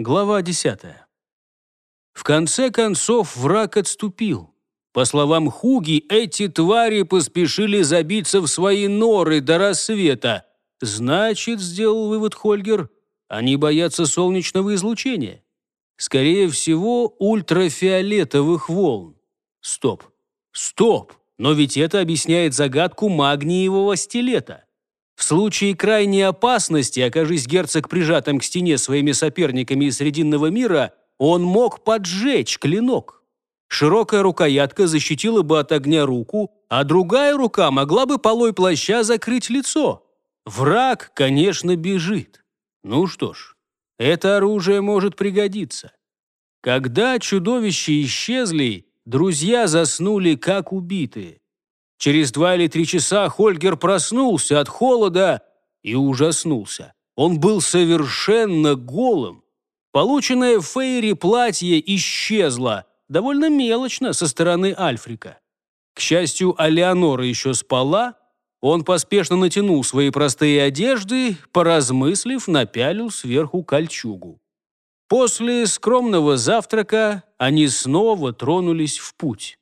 Глава 10. В конце концов враг отступил. По словам Хуги, эти твари поспешили забиться в свои норы до рассвета. Значит, сделал вывод Хольгер, они боятся солнечного излучения. Скорее всего, ультрафиолетовых волн. Стоп. Стоп! Но ведь это объясняет загадку магниевого стилета. В случае крайней опасности, окажись герцог прижатым к стене своими соперниками из Срединного мира, он мог поджечь клинок. Широкая рукоятка защитила бы от огня руку, а другая рука могла бы полой плаща закрыть лицо. Враг, конечно, бежит. Ну что ж, это оружие может пригодиться. Когда чудовища исчезли, друзья заснули как убитые. Через два или три часа Хольгер проснулся от холода и ужаснулся. Он был совершенно голым. Полученное в Фейре платье исчезло, довольно мелочно со стороны Альфрика. К счастью, Алеонора еще спала. Он поспешно натянул свои простые одежды, поразмыслив, напялил сверху кольчугу. После скромного завтрака они снова тронулись в путь.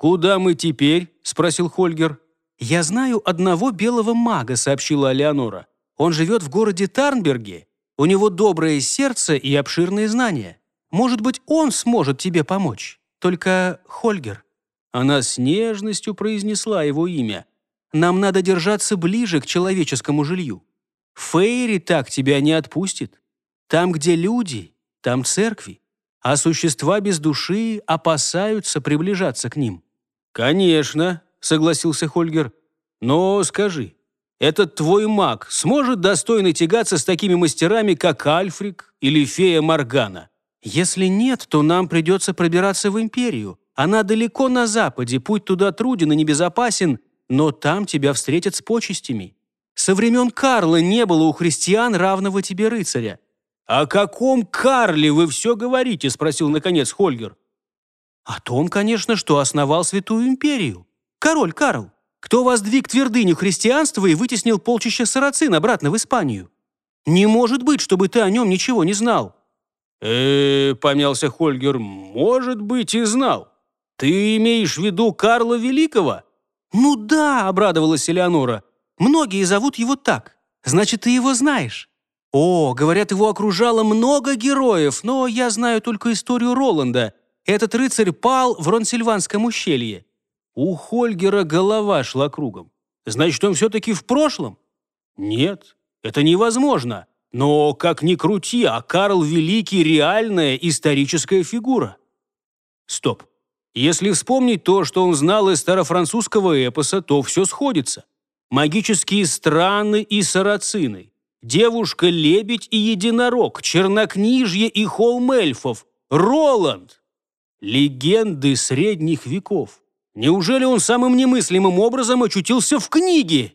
«Куда мы теперь?» – спросил Хольгер. «Я знаю одного белого мага», – сообщила Алеонора. «Он живет в городе Тарнберге. У него доброе сердце и обширные знания. Может быть, он сможет тебе помочь. Только Хольгер». Она с нежностью произнесла его имя. «Нам надо держаться ближе к человеческому жилью. Фейри так тебя не отпустит. Там, где люди, там церкви, а существа без души опасаются приближаться к ним». «Конечно», — согласился Хольгер. «Но скажи, этот твой маг сможет достойно тягаться с такими мастерами, как Альфрик или фея Моргана? Если нет, то нам придется пробираться в Империю. Она далеко на западе, путь туда труден и небезопасен, но там тебя встретят с почестями. Со времен Карла не было у христиан равного тебе рыцаря». «О каком Карле вы все говорите?» – спросил, наконец, Хольгер. О том, конечно, что основал Святую Империю. Король Карл, кто воздвиг твердыню христианства и вытеснил полчища сарацин обратно в Испанию. Не может быть, чтобы ты о нем ничего не знал. э, -э помялся Хольгер, может быть и знал. Ты имеешь в виду Карла Великого? Ну да, обрадовалась Элеонора. Многие зовут его так. Значит, ты его знаешь. О, говорят, его окружало много героев, но я знаю только историю Роланда – этот рыцарь пал в Ронсильванском ущелье. У Хольгера голова шла кругом. Значит, он все-таки в прошлом? Нет, это невозможно. Но, как ни крути, а Карл Великий – реальная историческая фигура. Стоп. Если вспомнить то, что он знал из старофранцузского эпоса, то все сходится. Магические страны и сарацины. Девушка-лебедь и единорог, чернокнижье и холм эльфов. Роланд! Легенды средних веков. Неужели он самым немыслимым образом очутился в книге?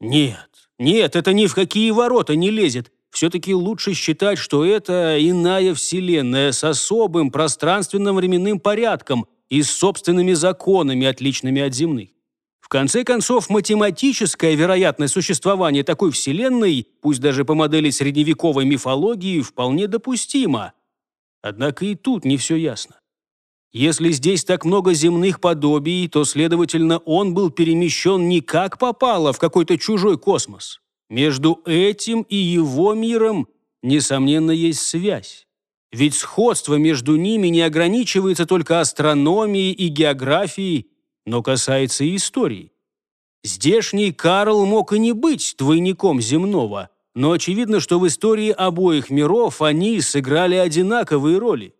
Нет, нет, это ни в какие ворота не лезет. Все-таки лучше считать, что это иная вселенная с особым пространственно-временным порядком и с собственными законами, отличными от земных. В конце концов, математическое вероятное существование такой вселенной, пусть даже по модели средневековой мифологии, вполне допустимо. Однако и тут не все ясно. Если здесь так много земных подобий, то, следовательно, он был перемещен не как попало в какой-то чужой космос. Между этим и его миром, несомненно, есть связь. Ведь сходство между ними не ограничивается только астрономией и географией, но касается и истории. Здешний Карл мог и не быть двойником земного, но очевидно, что в истории обоих миров они сыграли одинаковые роли.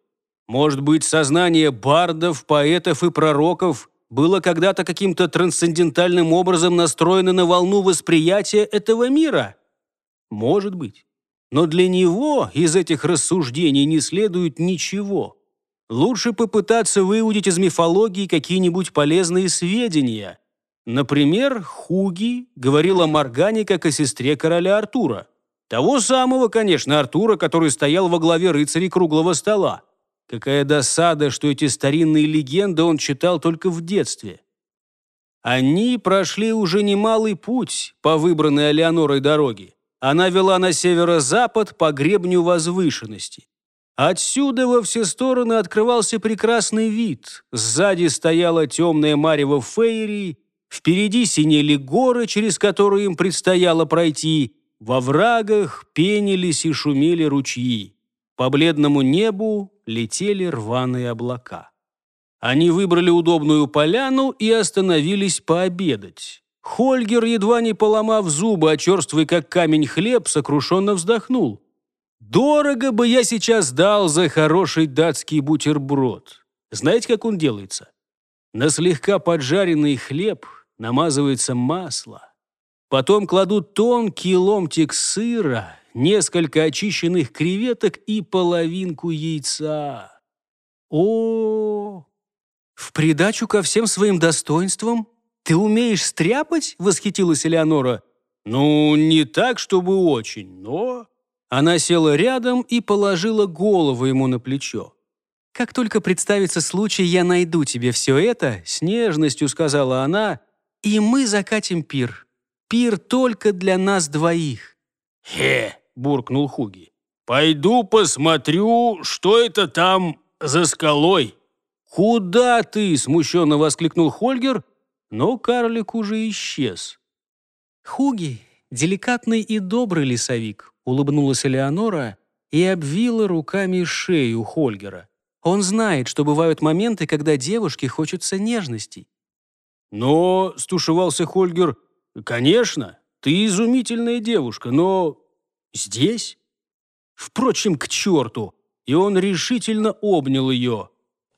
Может быть, сознание бардов, поэтов и пророков было когда-то каким-то трансцендентальным образом настроено на волну восприятия этого мира? Может быть. Но для него из этих рассуждений не следует ничего. Лучше попытаться выудить из мифологии какие-нибудь полезные сведения. Например, Хуги говорил о Моргане как о сестре короля Артура. Того самого, конечно, Артура, который стоял во главе рыцарей круглого стола. Какая досада, что эти старинные легенды он читал только в детстве. Они прошли уже немалый путь по выбранной Алеонорой дороге. Она вела на северо-запад по гребню возвышенности. Отсюда во все стороны открывался прекрасный вид. Сзади стояла темная марево фейри, впереди синели горы, через которые им предстояло пройти, во врагах пенились и шумели ручьи. По бледному небу летели рваные облака. Они выбрали удобную поляну и остановились пообедать. Хольгер, едва не поломав зубы, а как камень хлеб, сокрушенно вздохнул. «Дорого бы я сейчас дал за хороший датский бутерброд. Знаете, как он делается? На слегка поджаренный хлеб намазывается масло. Потом кладут тонкий ломтик сыра, несколько очищенных креветок и половинку яйца. О, в придачу ко всем своим достоинствам ты умеешь стряпать? Восхитилась Элеонора. Ну, не так, чтобы очень, но... Она села рядом и положила голову ему на плечо. «Как только представится случай, я найду тебе все это», — с нежностью сказала она, «и мы закатим пир. Пир только для нас двоих». «Хе!» — буркнул Хуги. «Пойду посмотрю, что это там за скалой». «Куда ты?» — смущенно воскликнул Хольгер, но карлик уже исчез. «Хуги — деликатный и добрый лесовик», — улыбнулась Элеонора и обвила руками шею Хольгера. «Он знает, что бывают моменты, когда девушке хочется нежностей». «Но», — стушевался Хольгер, — «конечно, ты изумительная девушка, но здесь?» «Впрочем, к черту!» И он решительно обнял ее.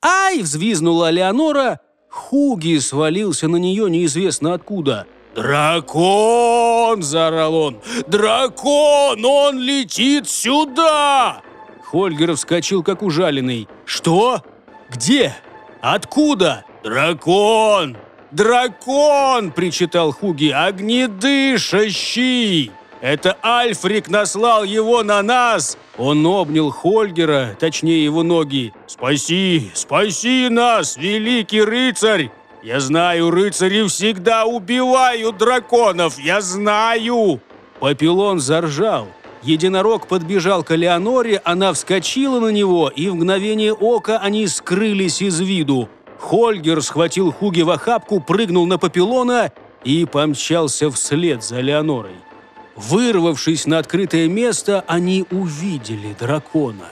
«Ай!» – взвизнула Леонора. Хуги свалился на нее неизвестно откуда. «Дракон!» – заорал он. «Дракон! Он летит сюда!» Хольгер вскочил, как ужаленный. «Что? Где? Откуда?» «Дракон! Дракон!» – причитал Хуги. «Огнедышащий!» Это Альфрик наслал его на нас!» Он обнял Хольгера, точнее его ноги. «Спаси, спаси нас, великий рыцарь! Я знаю, рыцари всегда убивают драконов, я знаю!» Папилон заржал. Единорог подбежал к Леоноре, она вскочила на него, и в мгновение ока они скрылись из виду. Хольгер схватил Хуги в охапку, прыгнул на Папилона и помчался вслед за Леонорой. Вырвавшись на открытое место, они увидели дракона.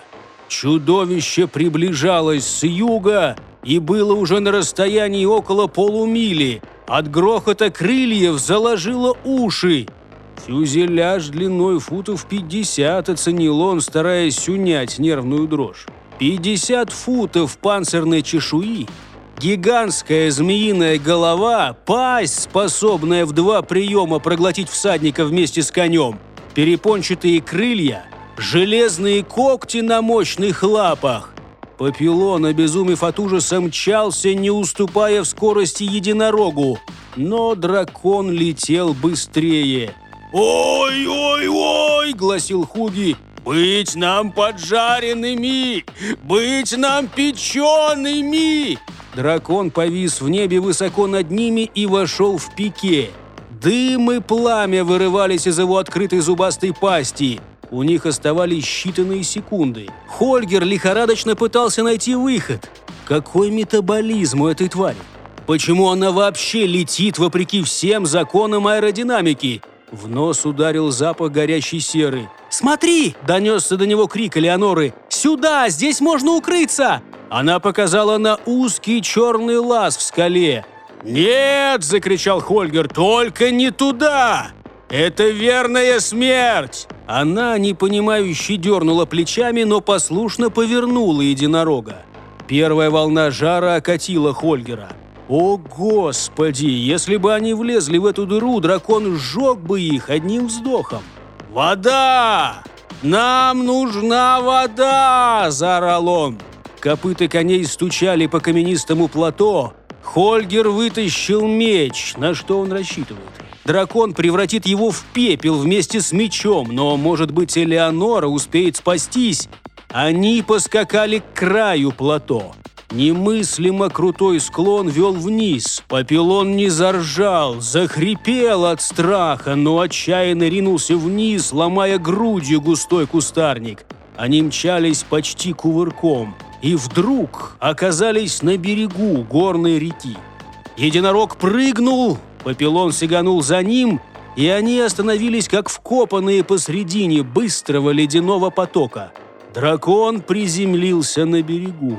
Чудовище приближалось с юга и было уже на расстоянии около полумили. От грохота крыльев заложило уши. Фюзеляж длиной футов 50 оценил он, стараясь унять нервную дрожь. 50 футов панцирной чешуи Гигантская змеиная голова, пасть, способная в два приема проглотить всадника вместе с конем, перепончатые крылья, железные когти на мощных лапах. Папилон, обезумев от ужаса, мчался, не уступая в скорости единорогу. Но дракон летел быстрее. «Ой-ой-ой!» – гласил Хуги. «Быть нам поджаренными! Быть нам печеными!» Дракон повис в небе высоко над ними и вошел в пике. Дым и пламя вырывались из его открытой зубастой пасти. У них оставались считанные секунды. Хольгер лихорадочно пытался найти выход. Какой метаболизм у этой твари? Почему она вообще летит вопреки всем законам аэродинамики? В нос ударил запах горящей серы. «Смотри!» – донесся до него крик Элеоноры. «Сюда! Здесь можно укрыться!» Она показала на узкий черный лаз в скале. «Нет!» – закричал Хольгер. «Только не туда! Это верная смерть!» Она, непонимающе, дернула плечами, но послушно повернула единорога. Первая волна жара окатила Хольгера. О, Господи! Если бы они влезли в эту дыру, дракон сжег бы их одним вздохом. «Вода! Нам нужна вода!» – заорал он. Копыта коней стучали по каменистому плато. Хольгер вытащил меч, на что он рассчитывает. Дракон превратит его в пепел вместе с мечом, но, может быть, Элеонора успеет спастись. Они поскакали к краю плато. Немыслимо крутой склон вел вниз. Папилон не заржал, захрипел от страха, но отчаянно ринулся вниз, ломая грудью густой кустарник. Они мчались почти кувырком и вдруг оказались на берегу горной реки. Единорог прыгнул, Папилон сиганул за ним, и они остановились как вкопанные посредине быстрого ледяного потока. Дракон приземлился на берегу.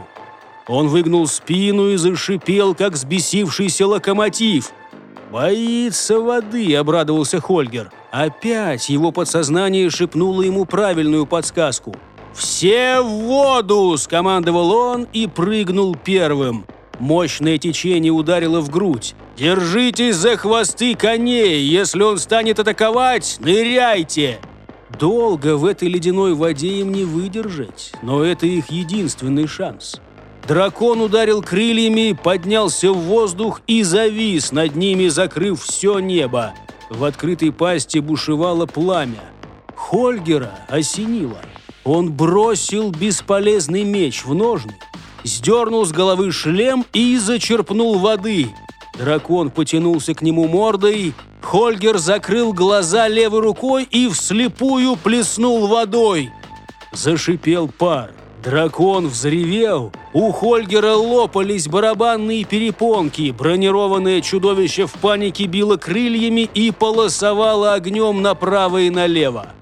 Он выгнул спину и зашипел, как взбесившийся локомотив. «Боится воды», — обрадовался Хольгер. Опять его подсознание шепнуло ему правильную подсказку. «Все в воду!» – скомандовал он и прыгнул первым. Мощное течение ударило в грудь. «Держитесь за хвосты коней! Если он станет атаковать, ныряйте!» Долго в этой ледяной воде им не выдержать, но это их единственный шанс. Дракон ударил крыльями, поднялся в воздух и завис над ними, закрыв все небо. В открытой пасти бушевало пламя. Хольгера осенило. Он бросил бесполезный меч в ножны, сдернул с головы шлем и зачерпнул воды. Дракон потянулся к нему мордой, Хольгер закрыл глаза левой рукой и вслепую плеснул водой. Зашипел пар. Дракон взревел, у Хольгера лопались барабанные перепонки, бронированное чудовище в панике било крыльями и полосовало огнем направо и налево.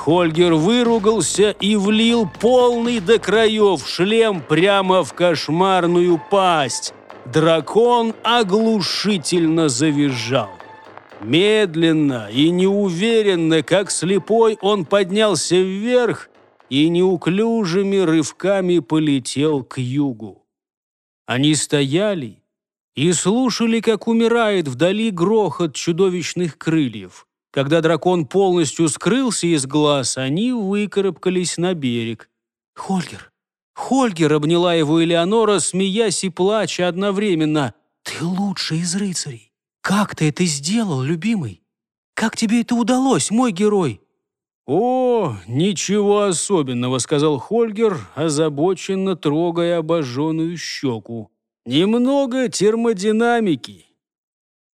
Хольгер выругался и влил полный до краев шлем прямо в кошмарную пасть. Дракон оглушительно завизжал. Медленно и неуверенно, как слепой, он поднялся вверх и неуклюжими рывками полетел к югу. Они стояли и слушали, как умирает вдали грохот чудовищных крыльев. Когда дракон полностью скрылся из глаз, они выкарабкались на берег. «Хольгер! Хольгер!» — обняла его Элеонора, смеясь и плача одновременно. «Ты лучший из рыцарей! Как ты это сделал, любимый? Как тебе это удалось, мой герой?» «О, ничего особенного», — сказал Хольгер, озабоченно трогая обожженную щеку. «Немного термодинамики».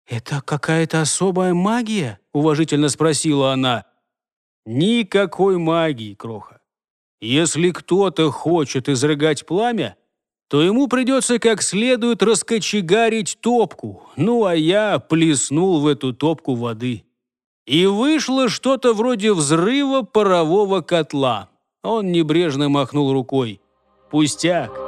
«Это какая-то особая магия?» — уважительно спросила она. «Никакой магии, Кроха. Если кто-то хочет изрыгать пламя, то ему придется как следует раскочегарить топку, ну а я плеснул в эту топку воды». И вышло что-то вроде взрыва парового котла. Он небрежно махнул рукой. «Пустяк.